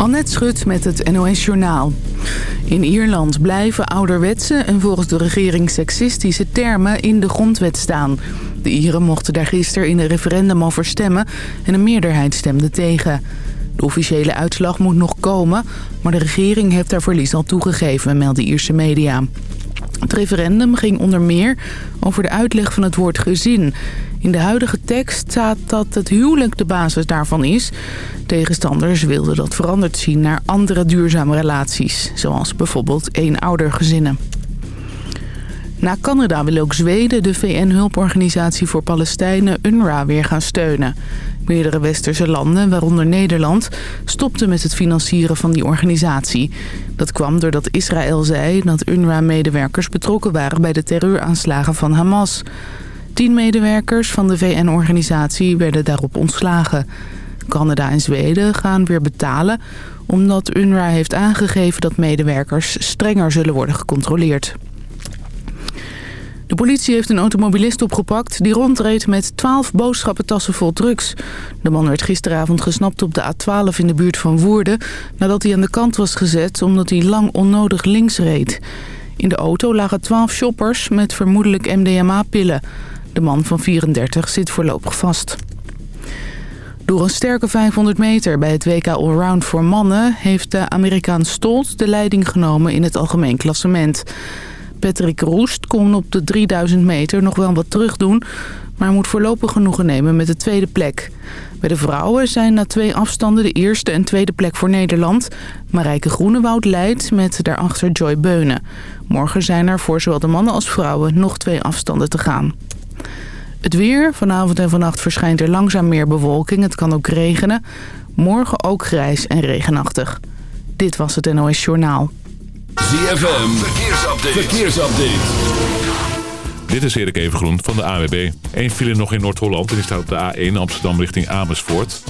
Annette Schut met het NOS Journaal. In Ierland blijven ouderwetse en volgens de regering seksistische termen in de grondwet staan. De Ieren mochten daar gisteren in een referendum over stemmen en een meerderheid stemde tegen. De officiële uitslag moet nog komen, maar de regering heeft daar verlies al toegegeven, melden Ierse media. Het referendum ging onder meer over de uitleg van het woord gezin. In de huidige tekst staat dat het huwelijk de basis daarvan is. Tegenstanders wilden dat veranderd zien naar andere duurzame relaties. Zoals bijvoorbeeld eenoudergezinnen. Na Canada wil ook Zweden de VN-hulporganisatie voor Palestijnen UNRWA weer gaan steunen. Meerdere westerse landen, waaronder Nederland, stopten met het financieren van die organisatie. Dat kwam doordat Israël zei dat UNRWA-medewerkers betrokken waren bij de terreuraanslagen van Hamas. Tien medewerkers van de VN-organisatie werden daarop ontslagen. Canada en Zweden gaan weer betalen omdat UNRWA heeft aangegeven dat medewerkers strenger zullen worden gecontroleerd. De politie heeft een automobilist opgepakt die rondreed met 12 boodschappentassen vol drugs. De man werd gisteravond gesnapt op de A12 in de buurt van Woerden... nadat hij aan de kant was gezet omdat hij lang onnodig links reed. In de auto lagen 12 shoppers met vermoedelijk MDMA-pillen. De man van 34 zit voorlopig vast. Door een sterke 500 meter bij het WK Allround voor mannen... heeft de Amerikaan Stolt de leiding genomen in het algemeen klassement... Patrick Roest kon op de 3000 meter nog wel wat terug doen... maar moet voorlopig genoegen nemen met de tweede plek. Bij de vrouwen zijn na twee afstanden de eerste en tweede plek voor Nederland. Marijke Groenewoud leidt met daarachter Joy Beunen. Morgen zijn er voor zowel de mannen als vrouwen nog twee afstanden te gaan. Het weer. Vanavond en vannacht verschijnt er langzaam meer bewolking. Het kan ook regenen. Morgen ook grijs en regenachtig. Dit was het NOS Journaal. ZFM, verkeersupdate. verkeersupdate. Dit is Erik Evengroen van de AWB. Eén file nog in Noord-Holland en die staat op de A1 Amsterdam richting Amersfoort.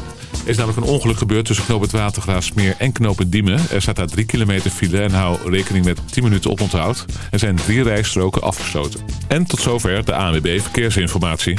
Er is namelijk een ongeluk gebeurd tussen knoop het Watergraafsmeer en knoop het Diemen. Er staat daar 3 kilometer file en hou rekening met 10 minuten oponthoud. Er zijn drie rijstroken afgesloten. En tot zover de ANWB Verkeersinformatie.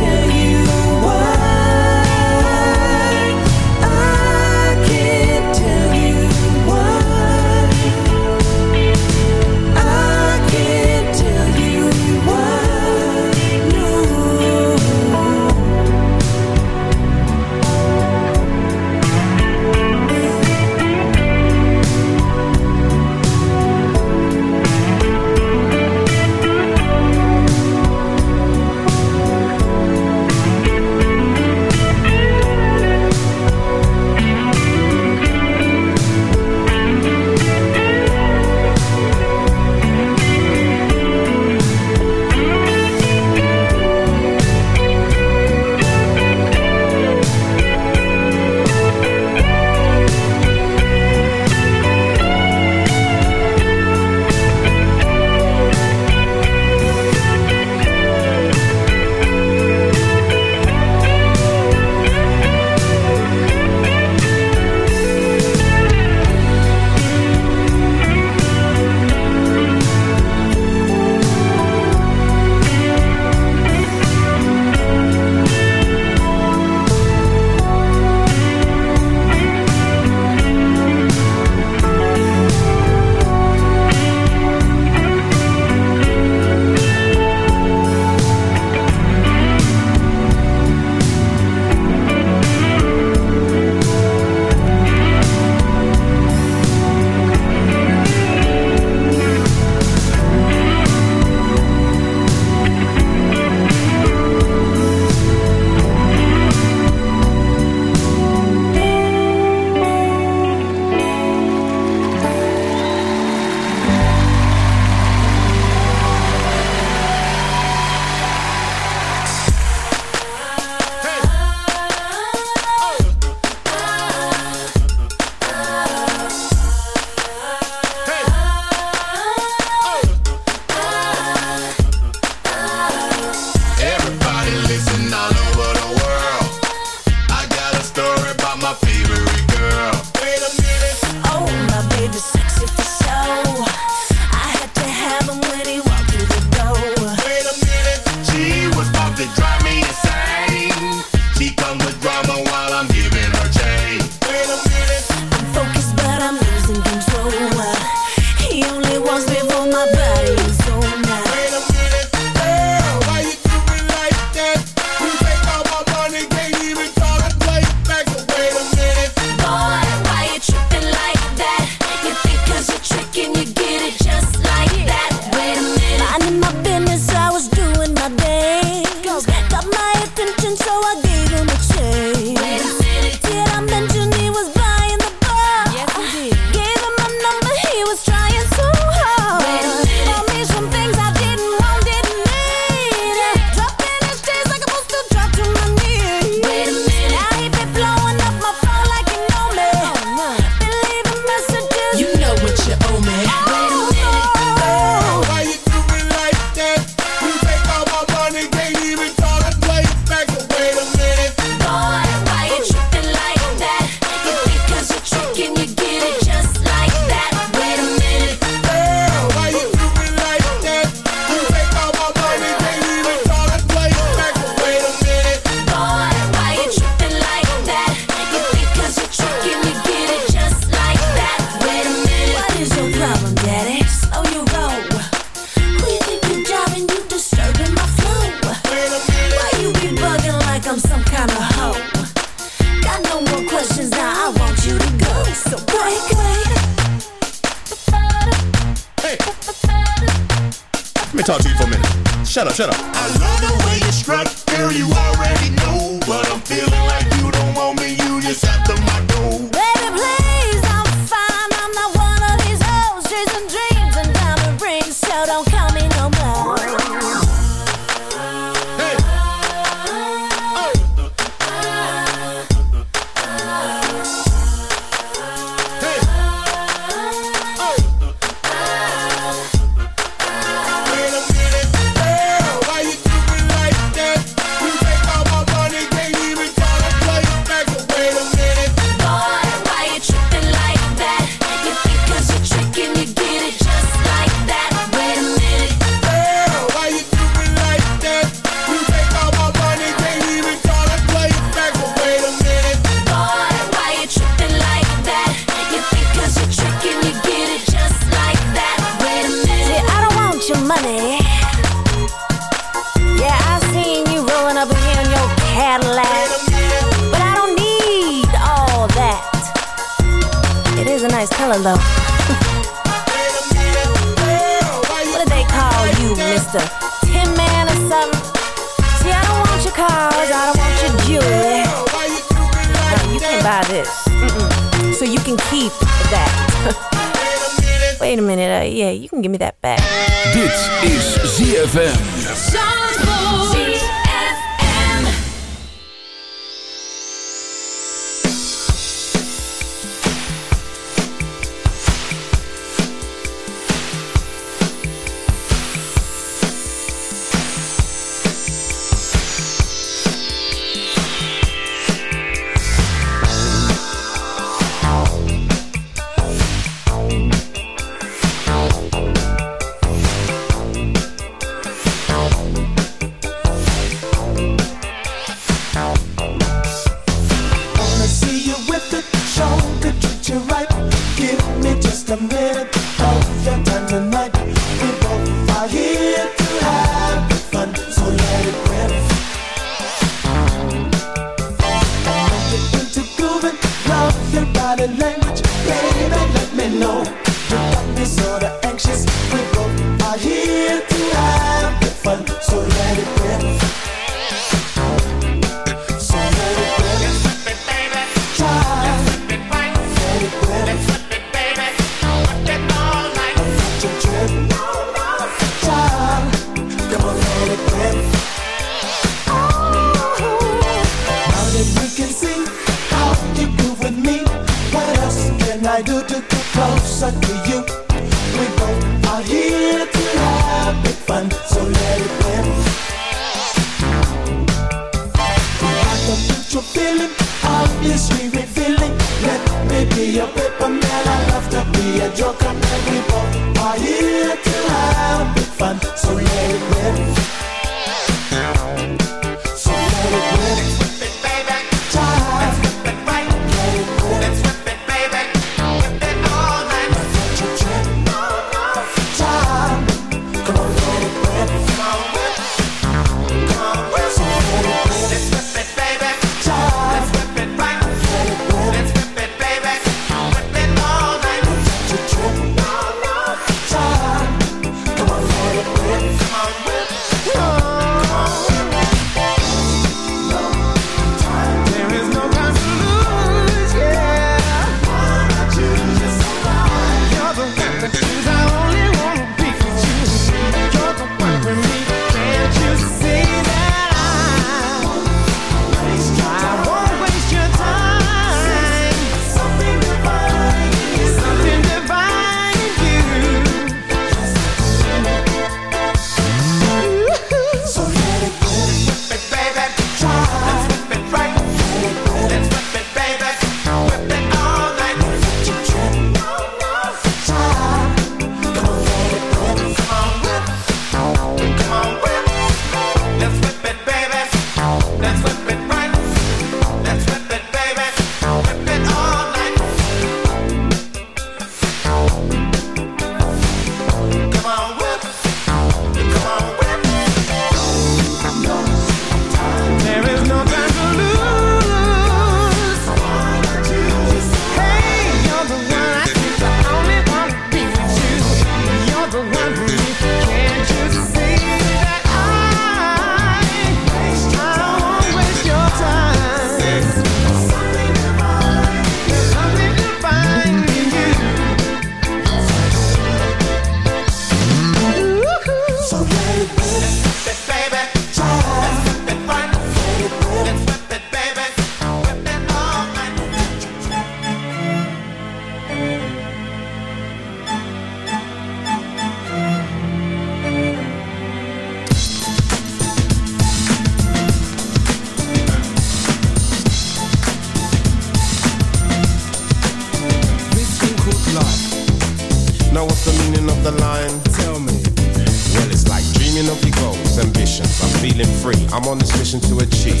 Ambitions. I'm feeling free. I'm on this mission to achieve.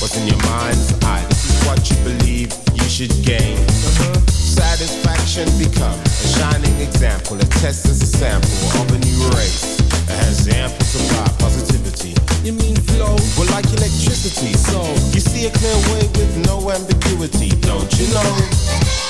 What's in your mind's eye? This is what you believe you should gain. Uh-huh. Satisfaction become a shining example. A test as a sample of a new race that has ample supply positivity. You mean flow? Well, like electricity. So you see a clear way with no ambiguity, don't you know?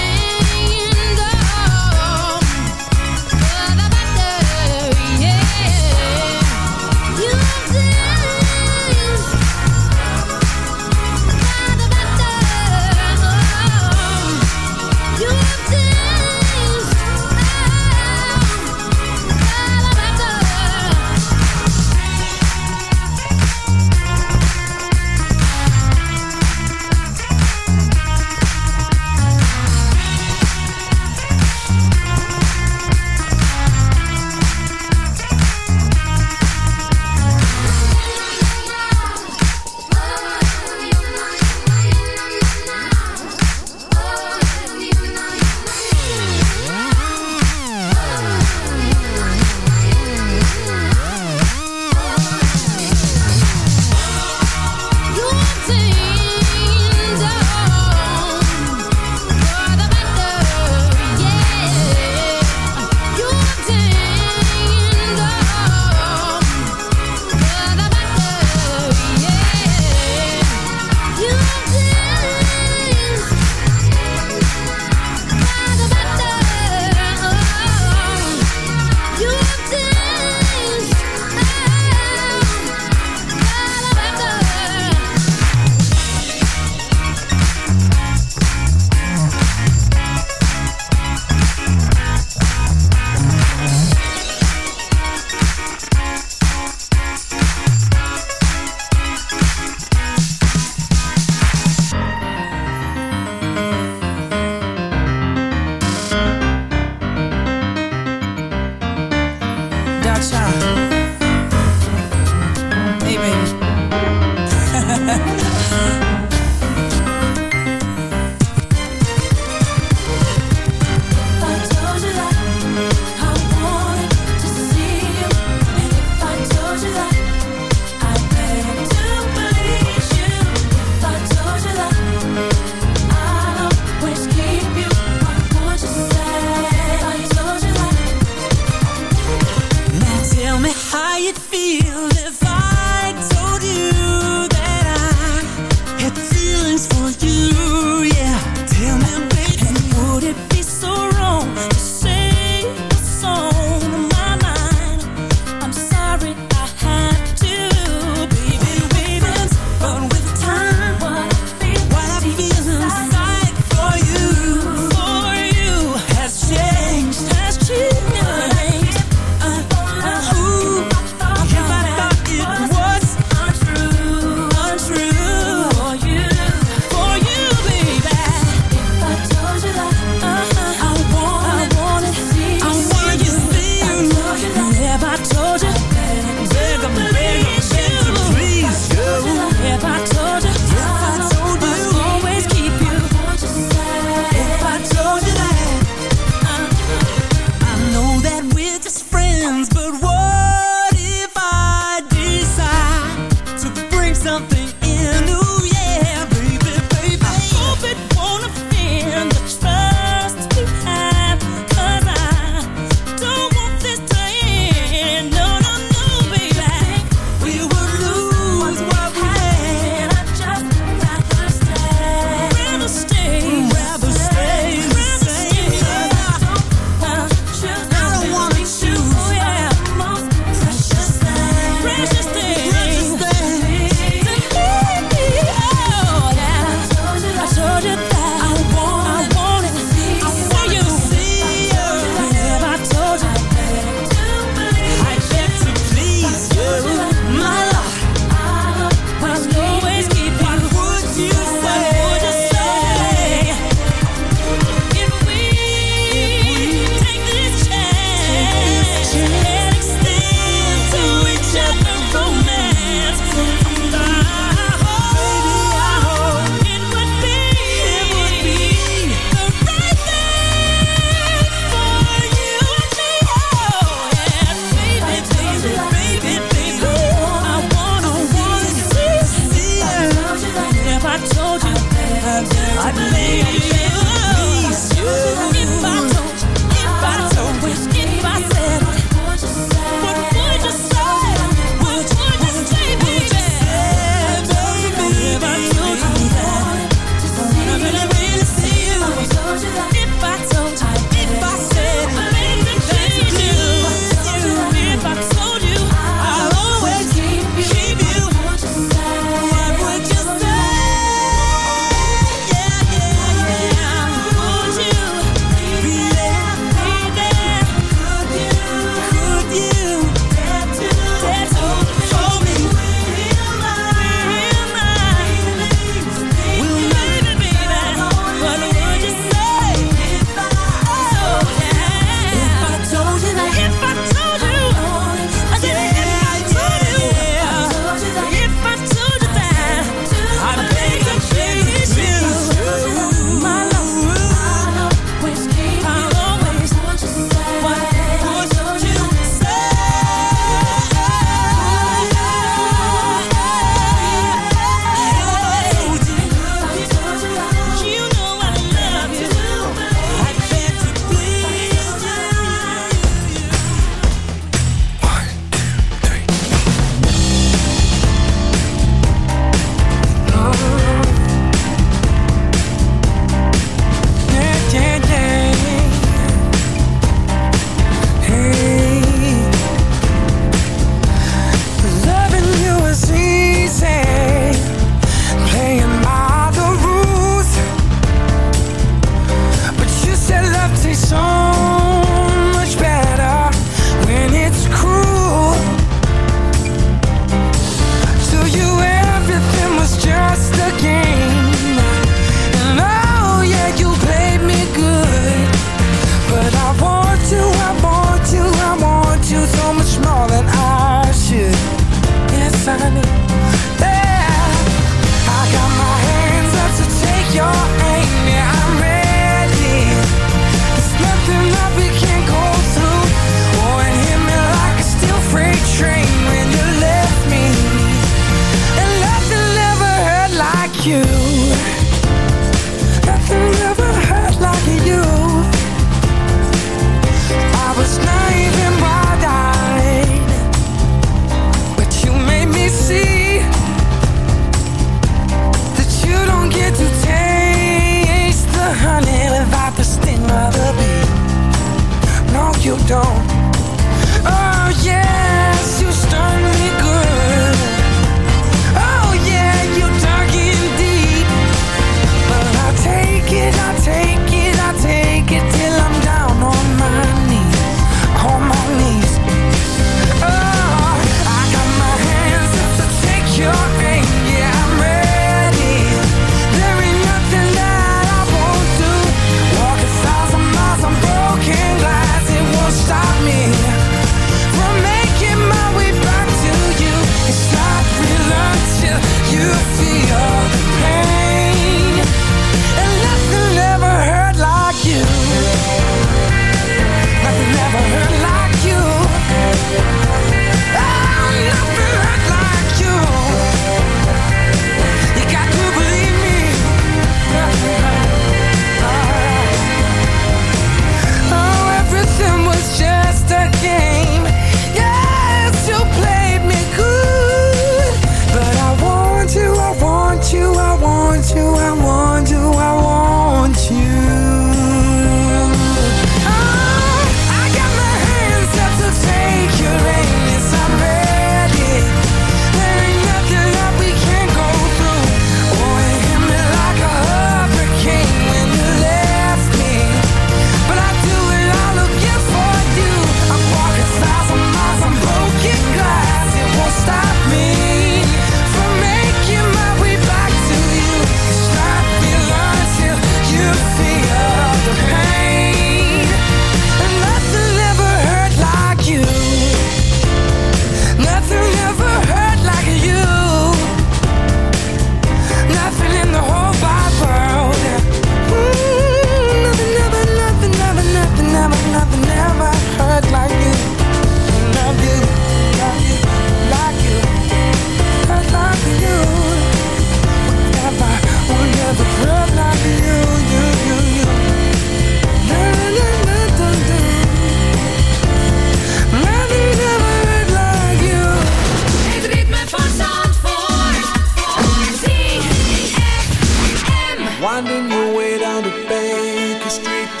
Winding your way down to Baker Street,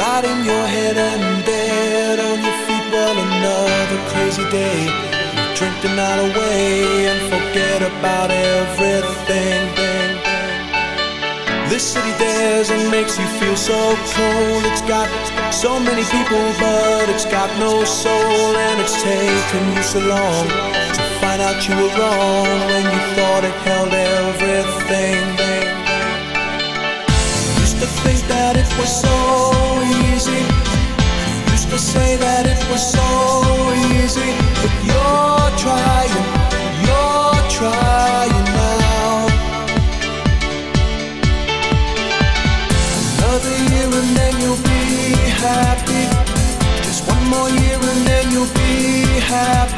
lighting your head and bed, on your feet. Well, another crazy day. drinking drink the night away and forget about everything. This city dares and makes you feel so cold. It's got so many people, but it's got no soul, and it's taken you so long to find out you were wrong when you thought it held everything used to think that it was so easy. Used to say that it was so easy. But you're trying, you're trying now. Another year and then you'll be happy. Just one more year and then you'll be happy.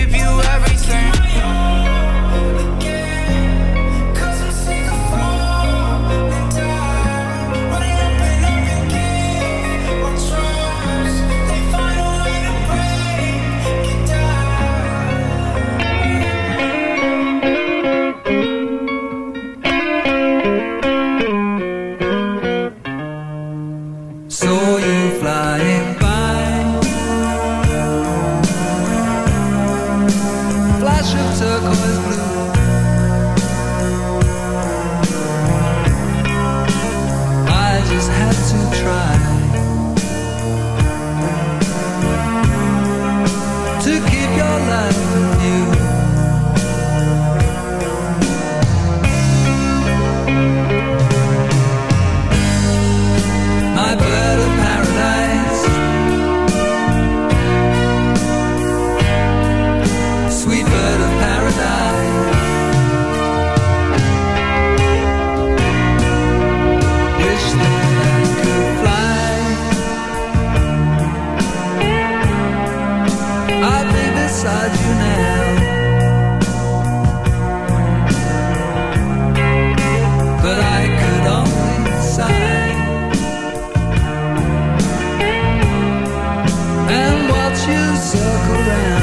circle round.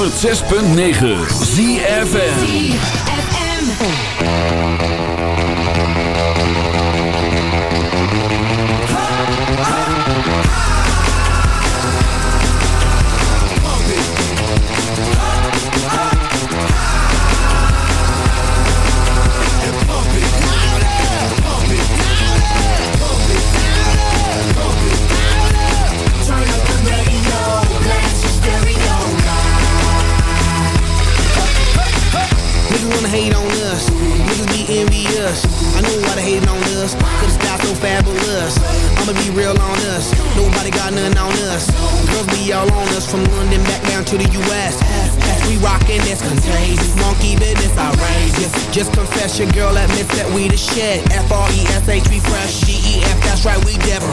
106.9 ZFM. Fabulous. I'ma be real on us. Nobody got nothing on us. Girls be all on us from London back down to the US. As we rockin' this contagious. Monkey business outrageous. Just confess your girl admits that we the shit. F-R-E-S-H, we fresh. G-E-F, that's right, we def.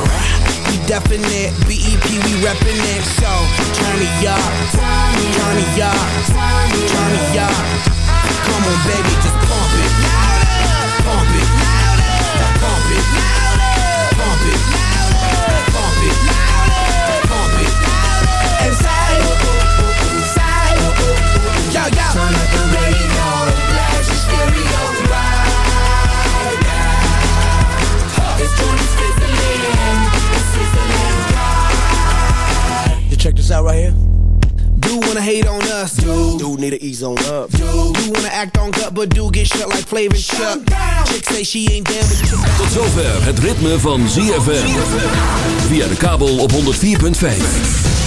We definite. B-E-P, we reppin' it. So, turn me up. Turn me up. Turn me up. Come on, baby, just pump it. Pump it. Pump it. Pump yo, yo. Turn up the radio, blast your stereo right now. This joint is fizzling, it's sizzling right. You check this out right here. Do wanna hate on us. Dude need to ease on up. Wanna act on gut, but do get shut like Flavor Chuck. Chick say she ain't down, but you Tot zover het ritme van ZFM. Via de kabel op 104.5.